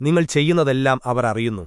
നിങ്ങൾ ചെയ്യുന്നതെല്ലാം അവർ അറിയുന്നു